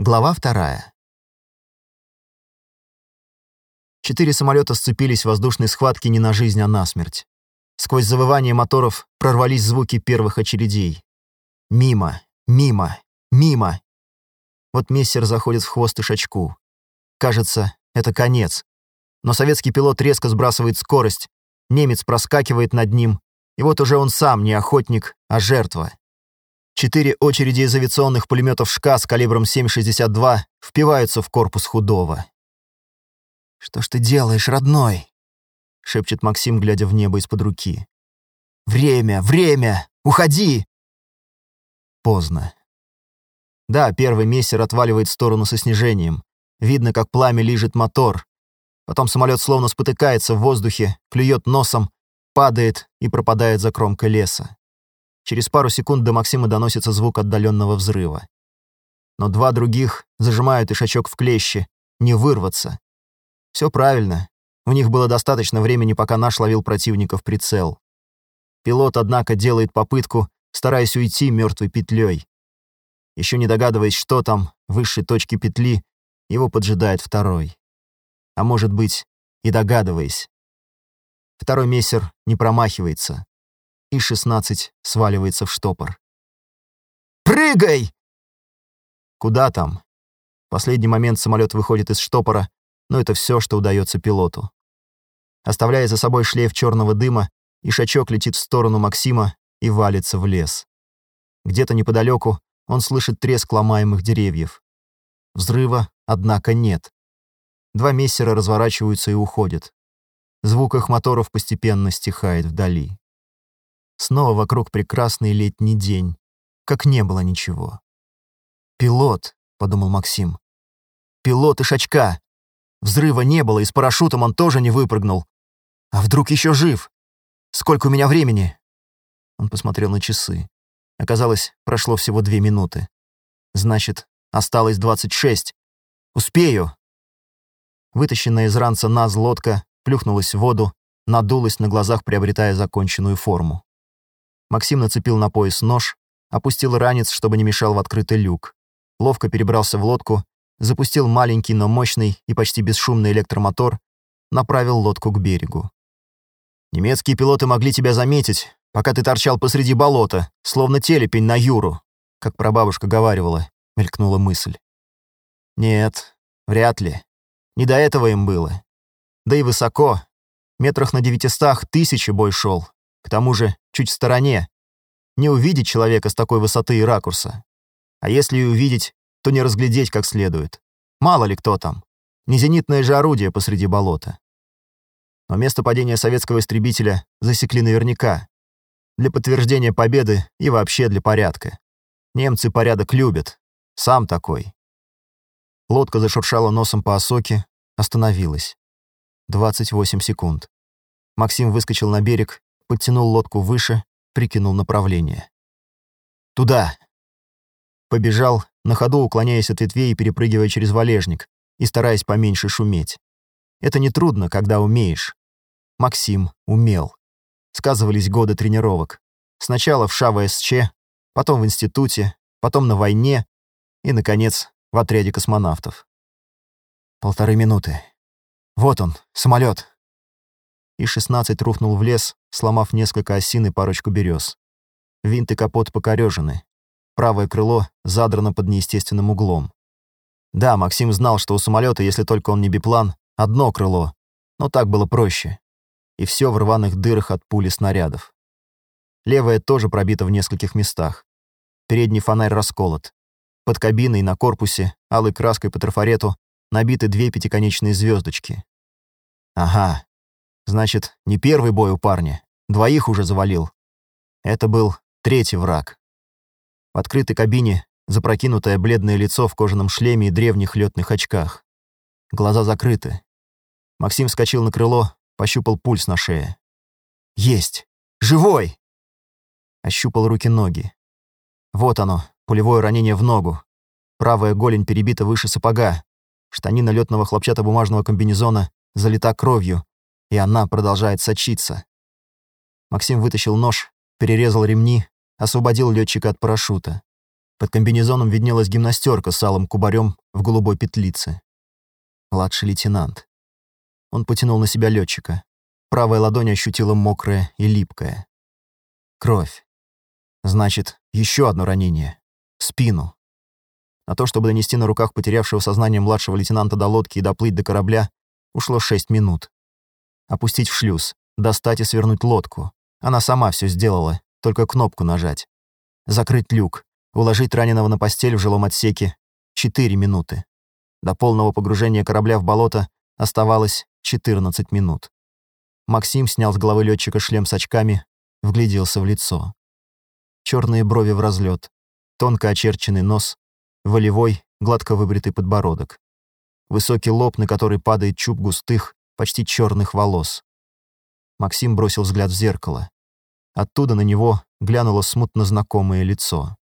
Глава вторая. Четыре самолета сцепились в воздушной схватке не на жизнь, а на смерть. Сквозь завывание моторов прорвались звуки первых очередей. Мимо, мимо, мимо. Вот мессер заходит в хвост ишачку. Кажется, это конец. Но советский пилот резко сбрасывает скорость, немец проскакивает над ним, и вот уже он сам не охотник, а жертва. Четыре очереди из авиационных пулеметов «ШКА» с калибром 7,62 впиваются в корпус худого. «Что ж ты делаешь, родной?» — шепчет Максим, глядя в небо из-под руки. «Время! Время! Уходи!» Поздно. Да, первый мессер отваливает в сторону со снижением. Видно, как пламя лижет мотор. Потом самолет словно спотыкается в воздухе, клюет носом, падает и пропадает за кромкой леса. Через пару секунд до Максима доносится звук отдаленного взрыва. Но два других зажимают ишачок в клещи, не вырваться. Все правильно. У них было достаточно времени, пока наш ловил противника в прицел. Пилот, однако, делает попытку, стараясь уйти мертвой петлей. Еще не догадываясь, что там, высшей точке петли, его поджидает второй. А может быть, и догадываясь. Второй мессер не промахивается и 16 сваливается в штопор. «Прыгай!» Куда там? В последний момент самолет выходит из штопора, но это все, что удается пилоту. Оставляя за собой шлейф черного дыма, Ишачок летит в сторону Максима и валится в лес. Где-то неподалеку он слышит треск ломаемых деревьев. Взрыва, однако, нет. Два мессера разворачиваются и уходят. Звук их моторов постепенно стихает вдали. Снова вокруг прекрасный летний день, как не было ничего. «Пилот», — подумал Максим. «Пилот Ишачка! Взрыва не было, и с парашютом он тоже не выпрыгнул. А вдруг еще жив? Сколько у меня времени?» Он посмотрел на часы. Оказалось, прошло всего две минуты. Значит, осталось двадцать шесть. Успею. Вытащенная из ранца наз лодка плюхнулась в воду, надулась на глазах, приобретая законченную форму. Максим нацепил на пояс нож, опустил ранец, чтобы не мешал в открытый люк. Ловко перебрался в лодку, запустил маленький, но мощный и почти бесшумный электромотор, направил лодку к берегу. «Немецкие пилоты могли тебя заметить, пока ты торчал посреди болота, словно телепень на Юру», как прабабушка говаривала, мелькнула мысль. «Нет, вряд ли. Не до этого им было. Да и высоко. Метрах на девятистах тысячи бой шел. К тому же чуть в стороне. Не увидеть человека с такой высоты и ракурса. А если и увидеть, то не разглядеть как следует. Мало ли кто там. Не зенитное же орудие посреди болота. Но место падения советского истребителя засекли наверняка. Для подтверждения победы и вообще для порядка. Немцы порядок любят. Сам такой. Лодка зашуршала носом по осоке, остановилась. 28 секунд. Максим выскочил на берег подтянул лодку выше, прикинул направление. «Туда!» Побежал, на ходу уклоняясь от ветвей и перепрыгивая через валежник, и стараясь поменьше шуметь. Это нетрудно, когда умеешь. Максим умел. Сказывались годы тренировок. Сначала в ШАВСЧ, потом в институте, потом на войне и, наконец, в отряде космонавтов. Полторы минуты. Вот он, самолет и 16 рухнул в лес, сломав несколько осин и парочку берез. Винт и капот покорежены. Правое крыло задрано под неестественным углом. Да, Максим знал, что у самолета, если только он не биплан, одно крыло, но так было проще. И все в рваных дырах от пули снарядов. Левое тоже пробито в нескольких местах. Передний фонарь расколот. Под кабиной на корпусе, алой краской по трафарету, набиты две пятиконечные звездочки. Ага, Значит, не первый бой у парня. Двоих уже завалил. Это был третий враг. В открытой кабине запрокинутое бледное лицо в кожаном шлеме и древних летных очках. Глаза закрыты. Максим вскочил на крыло, пощупал пульс на шее. «Есть! Живой!» Ощупал руки-ноги. Вот оно, пулевое ранение в ногу. Правая голень перебита выше сапога. Штанина летного хлопчатобумажного комбинезона залита кровью, и она продолжает сочиться. Максим вытащил нож, перерезал ремни, освободил летчика от парашюта. Под комбинезоном виднелась гимнастерка с алым кубарем в голубой петлице. Младший лейтенант. Он потянул на себя летчика. Правая ладонь ощутила мокрая и липкая. Кровь. Значит, еще одно ранение. В спину. На то, чтобы донести на руках потерявшего сознание младшего лейтенанта до лодки и доплыть до корабля, ушло шесть минут. Опустить в шлюз, достать и свернуть лодку. Она сама все сделала, только кнопку нажать. Закрыть люк, уложить раненого на постель в жилом отсеке. Четыре минуты. До полного погружения корабля в болото оставалось 14 минут. Максим снял с головы летчика шлем с очками, вгляделся в лицо. Черные брови в разлет, тонко очерченный нос, волевой, гладко выбритый подбородок. Высокий лоб, на который падает чуб густых, почти черных волос. Максим бросил взгляд в зеркало. Оттуда на него глянуло смутно знакомое лицо.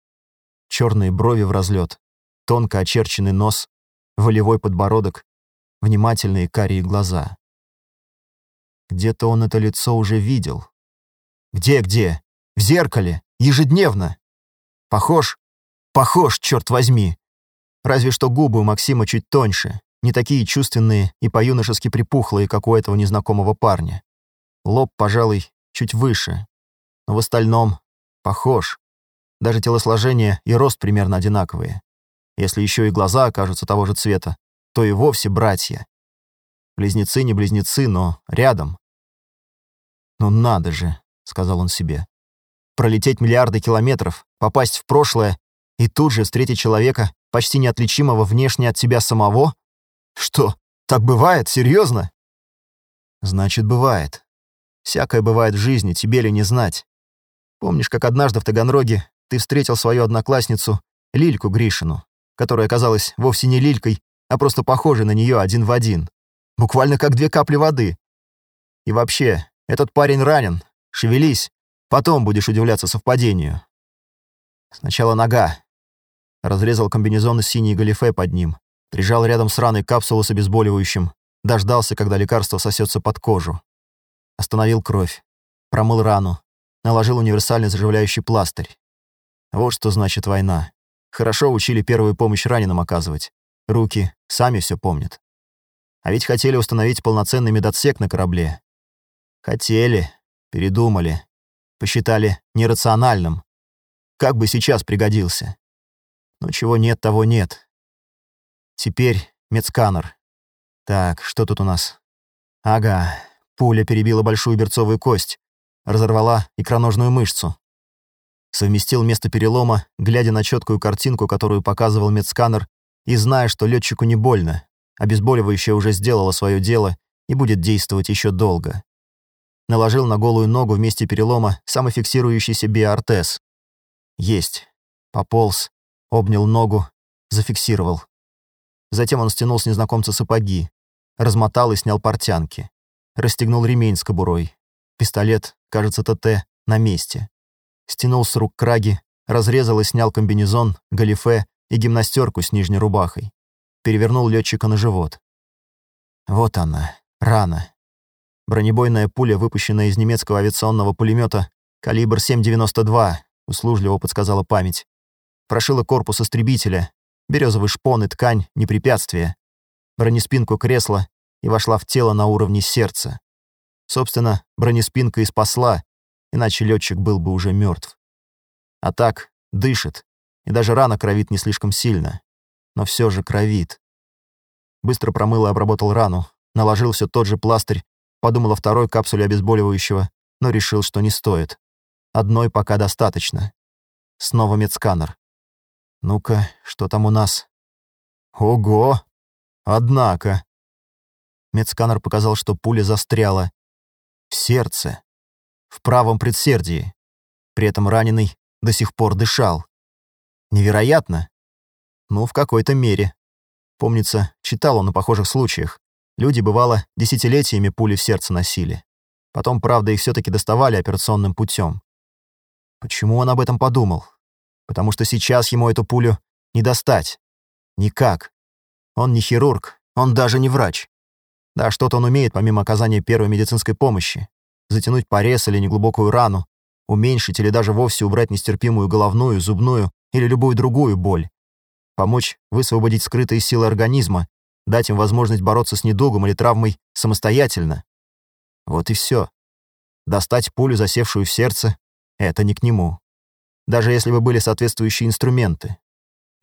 Черные брови в разлет, тонко очерченный нос, волевой подбородок, внимательные карие глаза. Где-то он это лицо уже видел. Где-где? В зеркале? Ежедневно? Похож? Похож, черт возьми! Разве что губы у Максима чуть тоньше, не такие чувственные и по-юношески припухлые, как у этого незнакомого парня. Лоб, пожалуй, чуть выше. Но в остальном похож. Даже телосложение и рост примерно одинаковые. Если еще и глаза окажутся того же цвета, то и вовсе братья. Близнецы не близнецы, но рядом. «Ну надо же», — сказал он себе. «Пролететь миллиарды километров, попасть в прошлое и тут же встретить человека, почти неотличимого внешне от себя самого? Что, так бывает? Серьезно? Значит, бывает. Всякое бывает в жизни, тебе ли не знать. Помнишь, как однажды в Таганроге ты встретил свою одноклассницу Лильку Гришину, которая оказалась вовсе не Лилькой, а просто похожей на нее один в один. Буквально как две капли воды. И вообще, этот парень ранен. Шевелись. Потом будешь удивляться совпадению. Сначала нога. Разрезал комбинезон из синей галифе под ним. Прижал рядом с раной капсулу с обезболивающим. Дождался, когда лекарство сосется под кожу. Остановил кровь. Промыл рану. Наложил универсальный заживляющий пластырь. Вот что значит война. Хорошо учили первую помощь раненым оказывать. Руки сами все помнят. А ведь хотели установить полноценный медотсек на корабле. Хотели, передумали, посчитали нерациональным. Как бы сейчас пригодился. Но чего нет, того нет. Теперь медсканер. Так, что тут у нас? Ага, пуля перебила большую берцовую кость, разорвала икроножную мышцу. Совместил место перелома, глядя на четкую картинку, которую показывал медсканер, и зная, что летчику не больно, обезболивающее уже сделало свое дело и будет действовать еще долго. Наложил на голую ногу вместе перелома самофиксирующийся биоортез. Есть. Пополз, обнял ногу, зафиксировал. Затем он стянул с незнакомца сапоги, размотал и снял портянки. Расстегнул ремень с кобурой. Пистолет, кажется, ТТ, на месте. Стянул с рук краги, разрезал и снял комбинезон, галифе и гимнастерку с нижней рубахой. Перевернул летчика на живот. Вот она, рана. Бронебойная пуля, выпущенная из немецкого авиационного пулемета, калибр 7,92, услужливо подсказала память. Прошила корпус истребителя, березовый шпон и ткань — не препятствие. Бронеспинку кресла и вошла в тело на уровне сердца. Собственно, бронеспинка и спасла, иначе летчик был бы уже мертв. А так, дышит, и даже рана кровит не слишком сильно. Но все же кровит. Быстро промыл и обработал рану, наложил все тот же пластырь, подумал о второй капсуле обезболивающего, но решил, что не стоит. Одной пока достаточно. Снова медсканер. Ну-ка, что там у нас? Ого! Однако. Медсканер показал, что пуля застряла. В сердце. В правом предсердии. При этом раненый до сих пор дышал. Невероятно? Ну, в какой-то мере. Помнится, читал он о похожих случаях. Люди, бывало, десятилетиями пули в сердце носили. Потом, правда, их все таки доставали операционным путем. Почему он об этом подумал? Потому что сейчас ему эту пулю не достать. Никак. Он не хирург, он даже не врач. Да, что-то он умеет, помимо оказания первой медицинской помощи. Затянуть порез или неглубокую рану, уменьшить или даже вовсе убрать нестерпимую головную, зубную или любую другую боль. Помочь высвободить скрытые силы организма, дать им возможность бороться с недугом или травмой самостоятельно. Вот и все. Достать пулю, засевшую в сердце, это не к нему. Даже если бы были соответствующие инструменты.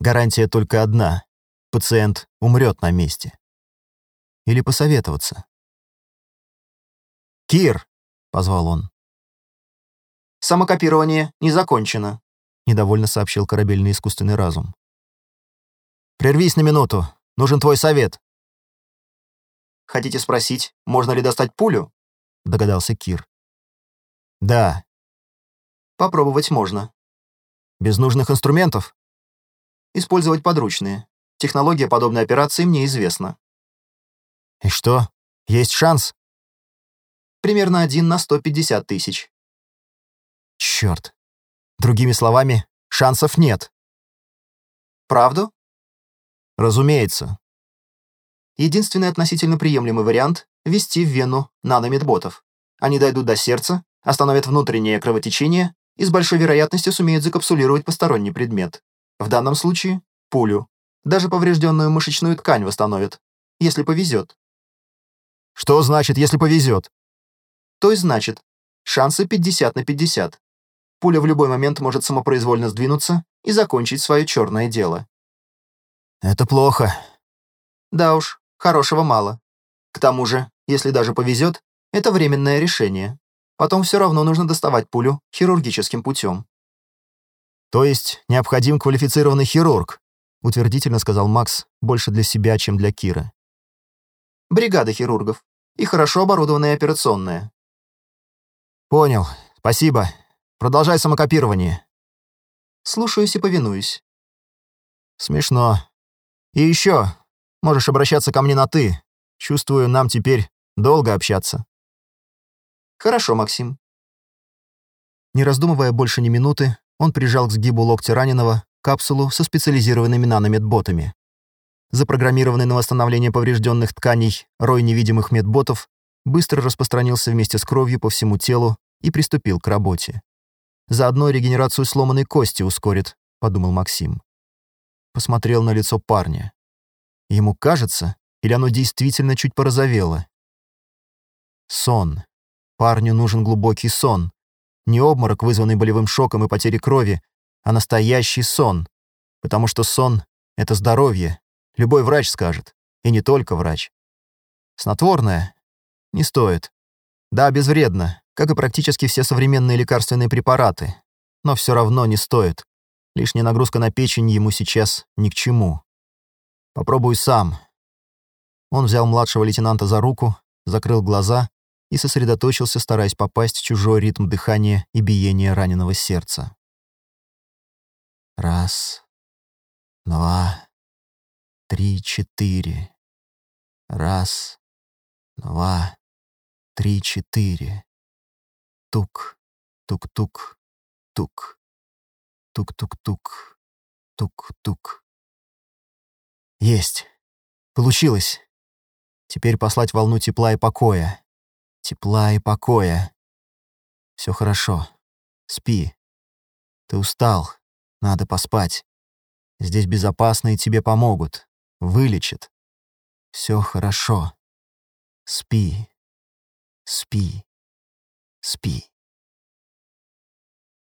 Гарантия только одна — пациент умрет на месте. Или посоветоваться. «Кир!» — позвал он. «Самокопирование не закончено», — недовольно сообщил корабельный искусственный разум. «Прервись на минуту. Нужен твой совет». «Хотите спросить, можно ли достать пулю?» — догадался Кир. «Да». «Попробовать можно». «Без нужных инструментов?» «Использовать подручные. Технология подобной операции мне известна». «И что? Есть шанс?» «Примерно один на 150 тысяч». «Черт. Другими словами, шансов нет». «Правду?» «Разумеется». Единственный относительно приемлемый вариант — ввести в вену наномедботов. Они дойдут до сердца, остановят внутреннее кровотечение и с большой вероятностью сумеют закапсулировать посторонний предмет. В данном случае — пулю. Даже поврежденную мышечную ткань восстановят, если повезет. Что значит, если повезет? То есть значит, шансы 50 на 50. Пуля в любой момент может самопроизвольно сдвинуться и закончить свое черное дело. Это плохо. Да уж, хорошего мало. К тому же, если даже повезет, это временное решение. Потом все равно нужно доставать пулю хирургическим путем. То есть необходим квалифицированный хирург, утвердительно сказал Макс, больше для себя, чем для Кира. Бригада хирургов. И хорошо оборудованная операционная. Понял. Спасибо. Продолжай самокопирование. Слушаюсь и повинуюсь. Смешно. И еще, можешь обращаться ко мне на «ты». Чувствую, нам теперь долго общаться. Хорошо, Максим. Не раздумывая больше ни минуты, он прижал к сгибу локтя раненого капсулу со специализированными наномедботами. Запрограммированный на восстановление поврежденных тканей рой невидимых медботов быстро распространился вместе с кровью по всему телу и приступил к работе. «Заодно регенерацию сломанной кости ускорит», — подумал Максим. Посмотрел на лицо парня. Ему кажется, или оно действительно чуть порозовело? Сон. Парню нужен глубокий сон. Не обморок, вызванный болевым шоком и потерей крови, а настоящий сон. Потому что сон — это здоровье. Любой врач скажет. И не только врач. Снотворное? Не стоит. Да, безвредно, как и практически все современные лекарственные препараты. Но все равно не стоит. Лишняя нагрузка на печень ему сейчас ни к чему. Попробуй сам. Он взял младшего лейтенанта за руку, закрыл глаза и сосредоточился, стараясь попасть в чужой ритм дыхания и биения раненого сердца. Раз, два, три, четыре. Раз, два, три, четыре. Тук, тук-тук, тук. Тук-тук-тук, тук-тук. Есть. Получилось. Теперь послать волну тепла и покоя. Тепла и покоя. Все хорошо. Спи. Ты устал. Надо поспать. Здесь безопасно и тебе помогут. Вылечат. Все хорошо. Спи. Спи. Спи.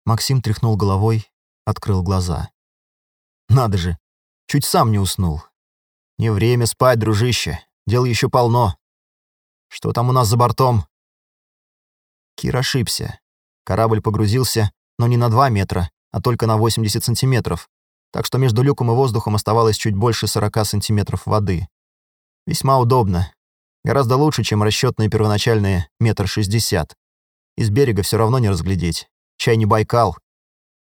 Максим тряхнул головой, открыл глаза. Надо же, чуть сам не уснул. Не время спать, дружище. Дел еще полно. Что там у нас за бортом? Кир ошибся. Корабль погрузился, но не на 2 метра, а только на 80 сантиметров, так что между люком и воздухом оставалось чуть больше 40 сантиметров воды. Весьма удобно. Гораздо лучше, чем расчетные первоначальные метр шестьдесят. Из берега все равно не разглядеть. Чай не Байкал.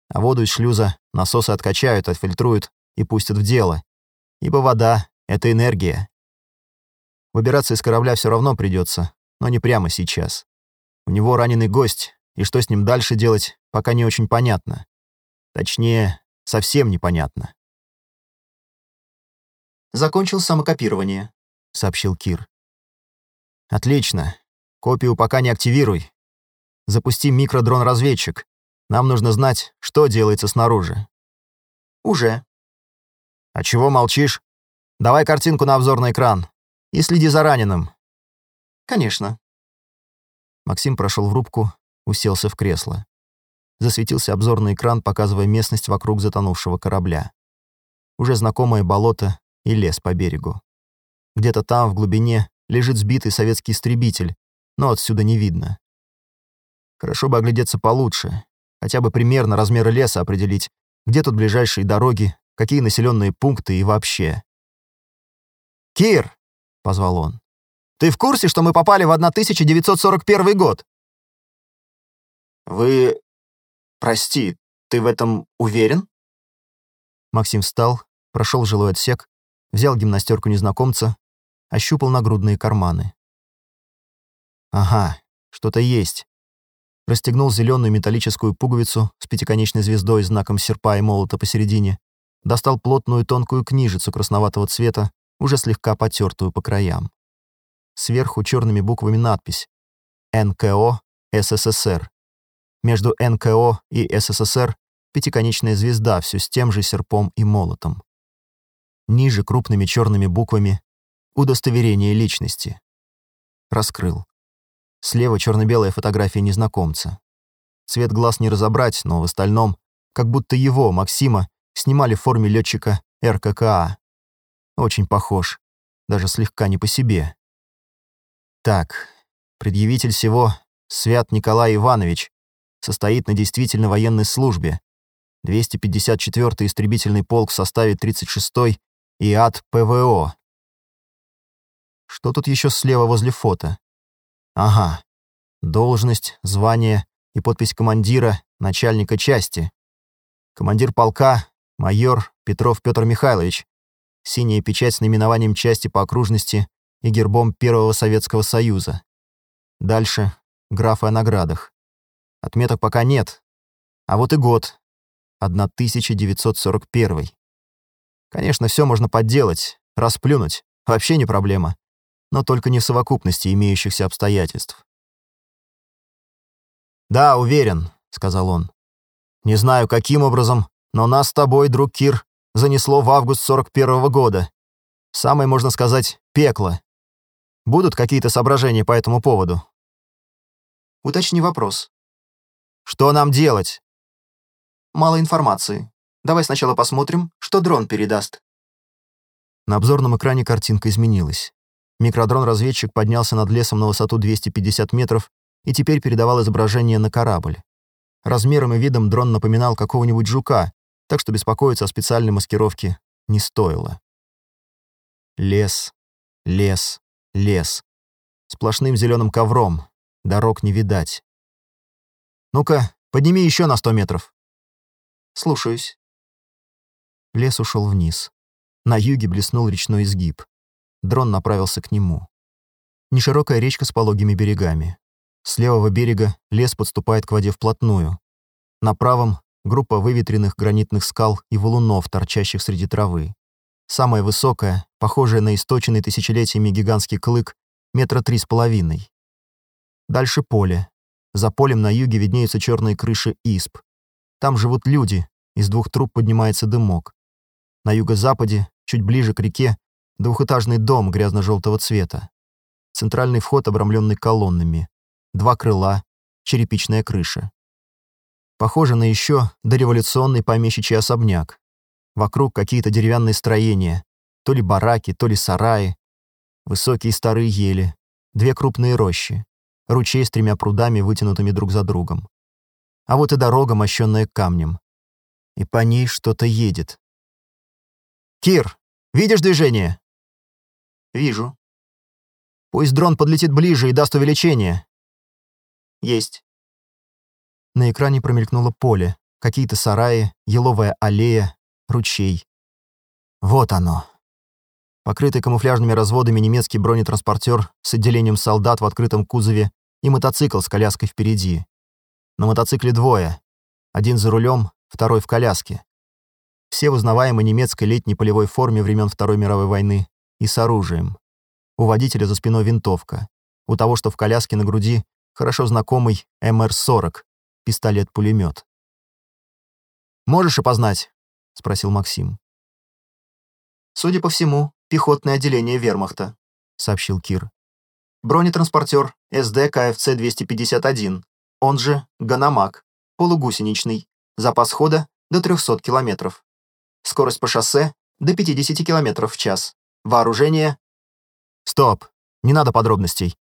А воду из шлюза насосы откачают, отфильтруют и пустят в дело. Ибо вода — это энергия. Выбираться из корабля все равно придется, но не прямо сейчас. У него раненый гость, и что с ним дальше делать, пока не очень понятно. Точнее, совсем непонятно. «Закончил самокопирование», — сообщил Кир. «Отлично. Копию пока не активируй. Запусти микродрон-разведчик. Нам нужно знать, что делается снаружи». Уже. А чего молчишь? Давай картинку на обзорный экран и следи за раненым. Конечно. Максим прошел в рубку, уселся в кресло. Засветился обзорный экран, показывая местность вокруг затонувшего корабля. Уже знакомое болото и лес по берегу. Где-то там, в глубине, лежит сбитый советский истребитель, но отсюда не видно. Хорошо бы оглядеться получше, хотя бы примерно размеры леса определить, где тут ближайшие дороги, какие населенные пункты и вообще. «Кир!» — позвал он. «Ты в курсе, что мы попали в 1941 год?» «Вы... Прости, ты в этом уверен?» Максим встал, прошел жилой отсек, взял гимнастерку незнакомца, ощупал нагрудные карманы. «Ага, что-то есть». Расстегнул зеленую металлическую пуговицу с пятиконечной звездой и знаком серпа и молота посередине, достал плотную тонкую книжицу красноватого цвета, уже слегка потертую по краям. Сверху черными буквами надпись «НКО СССР». Между НКО и СССР пятиконечная звезда все с тем же серпом и молотом. Ниже крупными черными буквами «Удостоверение личности». Раскрыл. Слева черно-белая фотография незнакомца. Цвет глаз не разобрать, но в остальном, как будто его, Максима, снимали в форме летчика РККА. Очень похож, даже слегка не по себе. Так, предъявитель всего Свят Николай Иванович состоит на действительно военной службе. 254-й истребительный полк в составе 36-й ИАД ПВО. Что тут еще слева возле фото? Ага. Должность, звание и подпись командира, начальника части. Командир полка, майор Петров Петр Михайлович, синяя печать с наименованием части по окружности и гербом Первого Советского Союза. Дальше графы о наградах. Отметок пока нет. А вот и год. 1941. Конечно, все можно подделать, расплюнуть. Вообще не проблема. Но только не в совокупности имеющихся обстоятельств. «Да, уверен», — сказал он. «Не знаю, каким образом, но нас с тобой, друг Кир, занесло в август 41 -го года. Самое, можно сказать, пекло. Будут какие-то соображения по этому поводу? Уточни вопрос. Что нам делать? Мало информации. Давай сначала посмотрим, что дрон передаст. На обзорном экране картинка изменилась. Микродрон-разведчик поднялся над лесом на высоту 250 метров и теперь передавал изображение на корабль. Размером и видом дрон напоминал какого-нибудь жука, так что беспокоиться о специальной маскировке не стоило. Лес, лес, лес. Сплошным зеленым ковром, дорог не видать. «Ну-ка, подними еще на сто метров». «Слушаюсь». Лес ушел вниз. На юге блеснул речной изгиб. Дрон направился к нему. Неширокая речка с пологими берегами. С левого берега лес подступает к воде вплотную. На правом группа выветренных гранитных скал и валунов, торчащих среди травы. Самая высокая, похожая на источенный тысячелетиями гигантский клык, метра три с половиной. Дальше поле. За полем на юге виднеются черные крыши исп. Там живут люди, из двух труб поднимается дымок. На юго-западе, чуть ближе к реке, двухэтажный дом грязно-желтого цвета. Центральный вход, обрамленный колоннами. Два крыла, черепичная крыша. Похоже на еще дореволюционный помещичий особняк. Вокруг какие-то деревянные строения, то ли бараки, то ли сараи. Высокие старые ели, две крупные рощи, ручей с тремя прудами, вытянутыми друг за другом. А вот и дорога, мощенная камнем. И по ней что-то едет. «Кир, видишь движение?» «Вижу». «Пусть дрон подлетит ближе и даст увеличение». «Есть». На экране промелькнуло поле, какие-то сараи, еловая аллея, ручей. Вот оно. Покрытый камуфляжными разводами немецкий бронетранспортер с отделением солдат в открытом кузове и мотоцикл с коляской впереди. На мотоцикле двое. Один за рулем, второй в коляске. Все в узнаваемой немецкой летней полевой форме времен Второй мировой войны и с оружием. У водителя за спиной винтовка. У того, что в коляске на груди, хорошо знакомый МР-40, пистолет-пулемет. «Можешь опознать?» — спросил Максим. «Судя по всему, пехотное отделение вермахта», — сообщил Кир. «Бронетранспортер Sd.Kfz. 251, он же Ганомаг, полугусеничный, запас хода до 300 километров. Скорость по шоссе до 50 километров в час. Вооружение...» «Стоп, не надо подробностей.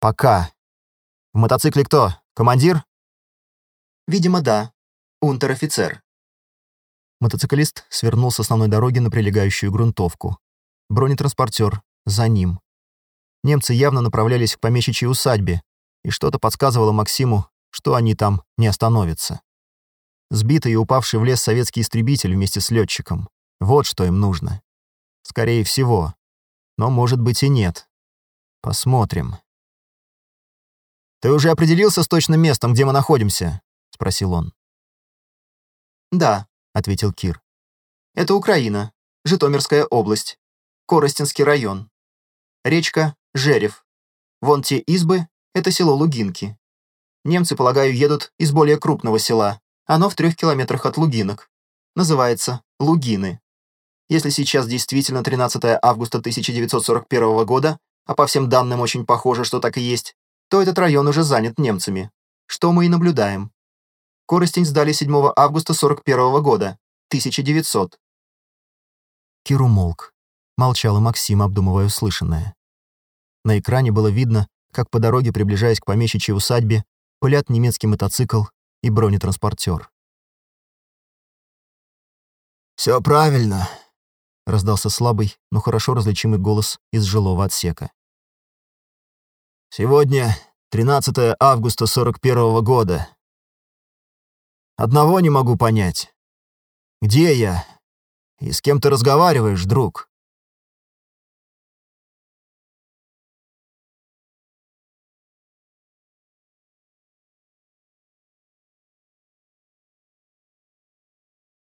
Пока. В мотоцикле кто? Командир?» «Видимо, да. Унтер-офицер». Мотоциклист свернул с основной дороги на прилегающую грунтовку. Бронетранспортер за ним. Немцы явно направлялись к помещичьей усадьбе, и что-то подсказывало Максиму, что они там не остановятся. Сбитый и упавший в лес советский истребитель вместе с летчиком. Вот что им нужно. Скорее всего. Но, может быть, и нет. Посмотрим. «Ты уже определился с точным местом, где мы находимся?» — спросил он. «Да», — ответил Кир. «Это Украина, Житомирская область, Коростинский район. Речка Жерев. Вон те избы — это село Лугинки. Немцы, полагаю, едут из более крупного села. Оно в трех километрах от Лугинок. Называется Лугины. Если сейчас действительно 13 августа 1941 года, а по всем данным очень похоже, что так и есть, то этот район уже занят немцами. Что мы и наблюдаем. Коростень сдали 7 августа 41 года, 1900. Кир умолк. Молчал и Максим, обдумывая услышанное. На экране было видно, как по дороге, приближаясь к помещичьей усадьбе, пылят немецкий мотоцикл и бронетранспортер. «Все правильно», — раздался слабый, но хорошо различимый голос из жилого отсека. «Сегодня 13 августа 41 -го года. Одного не могу понять. Где я? И с кем ты разговариваешь, друг?»